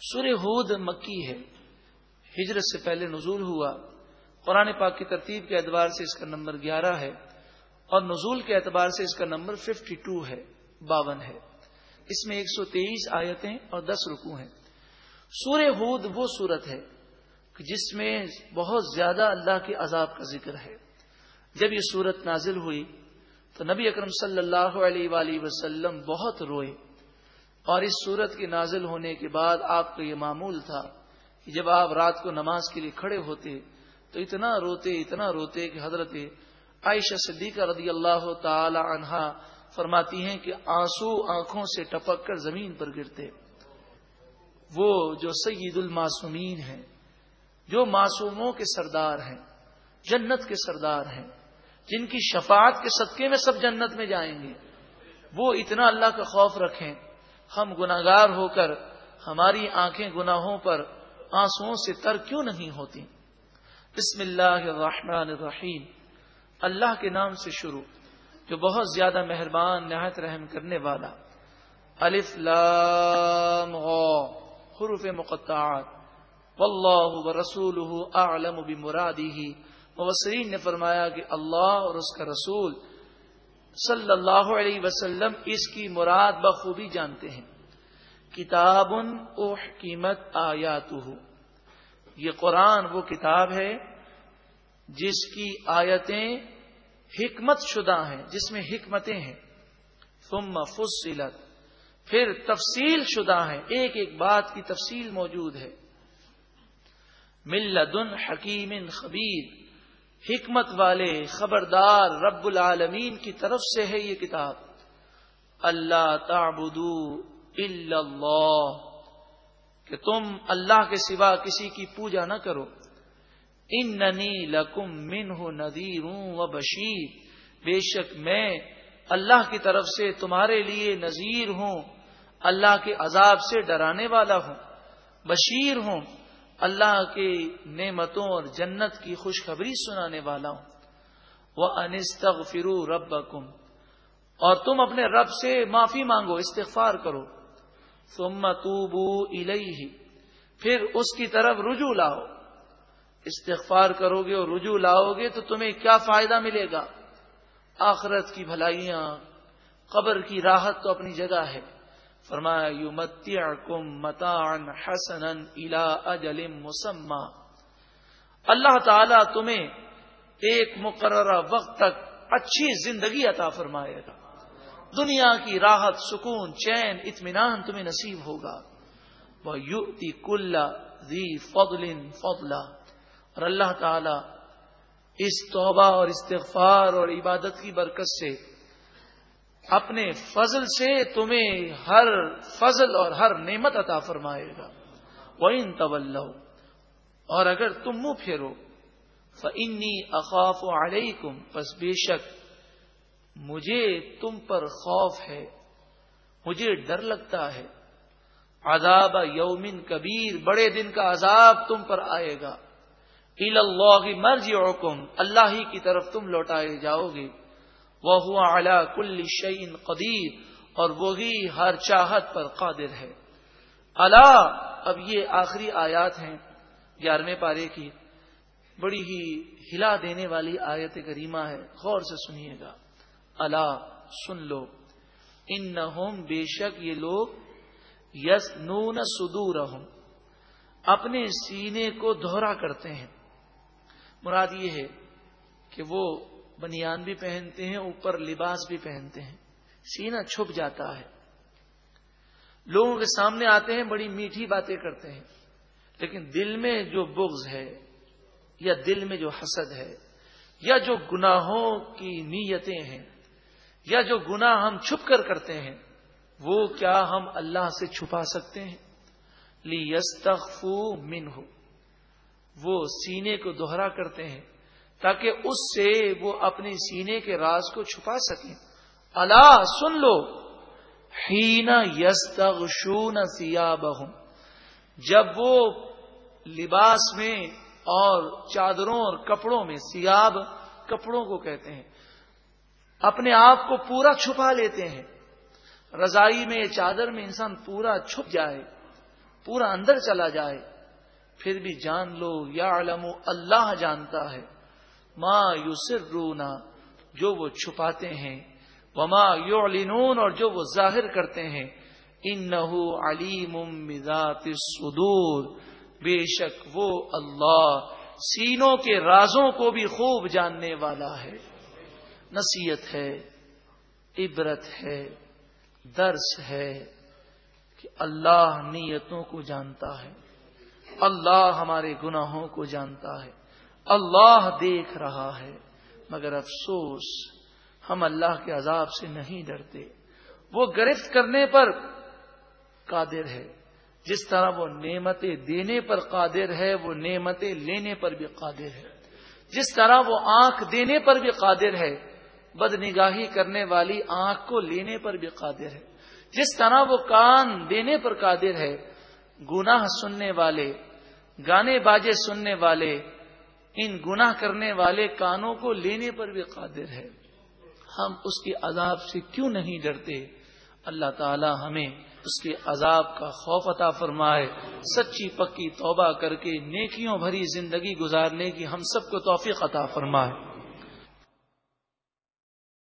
سورہ ہود مکی ہے۔ ہجرت سے پہلے نزول ہوا۔ قرآن پاک کی ترتیب کے اعتبار سے اس کا نمبر گیارہ ہے اور نزول کے اعتبار سے اس کا نمبر ففٹی ٹو ہے، باون ہے۔ اس میں ایک سو تیئیس آیتیں اور دس رکو ہیں۔ سورہ ہود وہ صورت ہے جس میں بہت زیادہ اللہ کے عذاب کا ذکر ہے۔ جب یہ صورت نازل ہوئی تو نبی اکرم صلی اللہ علیہ وآلہ وسلم بہت روئے۔ اور اس صورت کے نازل ہونے کے بعد آپ کا یہ معمول تھا کہ جب آپ رات کو نماز کے لیے کھڑے ہوتے تو اتنا روتے اتنا روتے کہ حضرت عائشہ صدیقہ رضی اللہ تعالی عنہا فرماتی ہیں کہ آنسو آنکھوں سے ٹپک کر زمین پر گرتے۔ وہ جو سید الماسومین ہیں، جو معصوموں کے سردار ہیں، جنت کے سردار ہیں، جن کی شفاعت کے صدقے میں سب جنت میں جائیں گے، وہ اتنا اللہ کا خوف رکھیں۔ ہم گناگار ہو کر ہماری آنکھیں گناہوں پر آنسو سے تر کیوں نہیں ہوتی؟ بسم اللہ الرحمن الرحیم۔ اللہ کے نام سے شروع، جو بہت زیادہ مہربان، نہایت رحم کرنے والا۔ الف لام غو حروف مقطعات۔ واللہ ورسولہ اعلم بمرادہ۔ مبصرین نے فرمایا کہ اللہ اور اس کا رسول صلی اللہ علیہ وسلم اس کی مراد بخوبی جانتے ہیں۔ کتاب قیمت آیات یہ قرآن وہ کتاب ہے جس کی آیتیں حکمت شدہ ہیں، جس میں حکمتیں ہیں۔ ثم فصلت۔ پھر تفصیل شدہ ہیں۔ ایک ایک بات کی تفصیل موجود ہے۔ ملدن حکیم خبیر۔ حکمت والے، خبردار رب العالمین کی طرف سے ہے یہ کتاب۔ اللہ تعبدو الا اللہ، کہ تم اللہ کے سوا کسی کی پوجا نہ کرو۔ ان لکم من ہو ندیر و بشیر، بے شک میں اللہ کی طرف سے تمہارے لیے نذیر ہوں، اللہ کے عذاب سے ڈرانے والا ہوں، بشیر ہوں۔ اللہ کی نعمتوں اور جنت کی خوشخبری سنانے والا ہوں۔ وہ انستغ فرو رب اور تم اپنے رب سے معافی مانگو، استغفار کرو۔ تم توبو الہی پھر اس کی طرف رجوع لاؤ۔ استغفار کرو گے اور رجوع لاؤ گے تو تمہیں کیا فائدہ ملے گا؟ آخرت کی بھلائیاں، قبر کی راحت تو اپنی جگہ ہے۔ فرمایا یو کم متان حسن اجل مسمہ اللہ تعالی تمہیں ایک مقررہ وقت تک اچھی زندگی عطا فرمائے گا۔ دنیا کی راحت، سکون، چین، اطمینان تمہیں نصیب ہوگا۔ وہ یو کل فضل فضلا۔ اور اللہ تعالی اس توبہ اور استغفار اور عبادت کی برکت سے اپنے فضل سے تمہیں ہر فضل اور ہر نعمت عطا فرمائے گا۔ وہ ان طول اور اگر تم منہ پھیرو فنی اقاف علیکم بس بے شک مجھے تم پر خوف ہے، مجھے ڈر لگتا ہے۔ عذاب یومن کبیر، بڑے دن کا عذاب تم پر آئے گا۔ اللہ مرضی اللہ ہی کی طرف تم لوٹائے جاؤ گے۔ وہ ہوا اعلی کل شعین قدیر اور وہی ہر چاہت پر قادر ہے۔ اللہ اب یہ آخری آیات ہیں، گیارہویں پارے کی۔ بڑی ہی ہلا دینے والی آیت کریمہ ہے، غور سے سنیے گا۔ اللہ سن لو۔ ان نہ بے شک یہ لوگ یس نون سدور اپنے سینے کو دوہرا کرتے ہیں۔ مراد یہ ہے کہ وہ بنیان بھی پہنتے ہیں، اوپر لباس بھی پہنتے ہیں۔ سینہ چھپ جاتا ہے۔ لوگوں کے سامنے آتے ہیں، بڑی میٹھی باتیں کرتے ہیں۔ لیکن دل میں جو بغض ہے، یا دل میں جو حسد ہے، یا جو گناہوں کی نیتیں ہیں، یا جو گناہ ہم چھپ کر کرتے ہیں، وہ کیا ہم اللہ سے چھپا سکتے ہیں؟ لی یس من ہو وہ سینے کو دوہرا کرتے ہیں۔ تاکہ اس سے وہ اپنے سینے کے راز کو چھپا سکیں۔ اللہ سن لو ہین یس تغشون سیا جب وہ لباس میں اور چادروں اور کپڑوں میں سیاب کپڑوں کو کہتے ہیں، اپنے آپ کو پورا چھپا لیتے ہیں۔ رضائی میں، چادر میں انسان پورا چھپ جائے، پورا اندر چلا جائے۔ پھر بھی جان لو یا علم اللہ جانتا ہے۔ ماں یوسر رونا جو وہ چھپاتے ہیں، وما یعلنون، اور جو وہ ظاہر کرتے ہیں ان علیم مذات الصدور، بے شک وہ اللہ سینوں کے رازوں کو بھی خوب جاننے والا ہے۔ نصیحت ہے، عبرت ہے، درس ہے کہ اللہ نیتوں کو جانتا ہے، اللہ ہمارے گناہوں کو جانتا ہے۔ اللہ دیکھ رہا ہے، مگر افسوس، ہم اللہ کے عذاب سے نہیں ڈرتے۔ وہ گرفت کرنے پر قادر ہے۔ جس طرح وہ نعمتیں دینے پر قادر ہے، وہ نعمتیں لینے پر بھی قادر ہے۔ جس طرح وہ آنکھ دینے پر بھی قادر ہے بد نگاہی کرنے والی آنکھ کو لینے پر بھی قادر ہے۔ جس طرح وہ کان دینے پر قادر ہے، گناہ سننے والے، گانے باجے سننے والے ان گناہ کرنے والے کانوں کو لینے پر بھی قادر ہے۔ ہم اس کے عذاب سے کیوں نہیں ڈرتے؟ اللہ تعالی ہمیں اس کے عذاب کا خوف عطا فرمائے۔ سچی پکی توبہ کر کے نیکیوں بھری زندگی گزارنے کی ہم سب کو توفیق عطا فرمائے۔